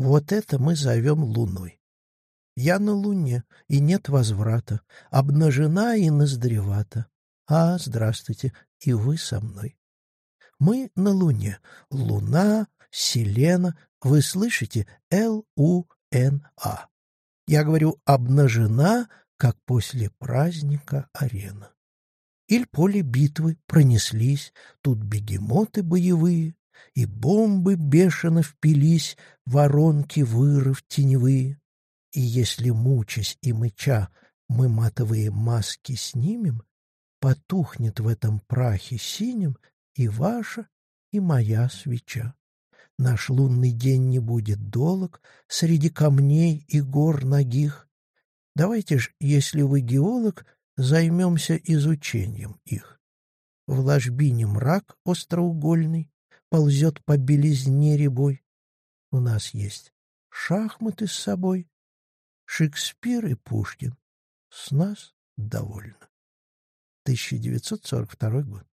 Вот это мы зовем луной. Я на луне, и нет возврата, обнажена и ноздревата. А, здравствуйте, и вы со мной. Мы на луне. Луна, Селена, вы слышите? Л-У-Н-А. Я говорю «обнажена», как после праздника арена. Иль поле битвы пронеслись, тут бегемоты боевые, и бомбы бешено впились, воронки вырыв теневые. И если, мучась и мыча, мы матовые маски снимем, потухнет в этом прахе синим и ваша, и моя свеча. Наш лунный день не будет долг среди камней и гор ногих. Давайте ж, если вы геолог, займемся изучением их. В ложбине мрак остроугольный ползет по белизне рябой. У нас есть шахматы с собой, Шекспир и Пушкин. С нас довольно. 1942 год.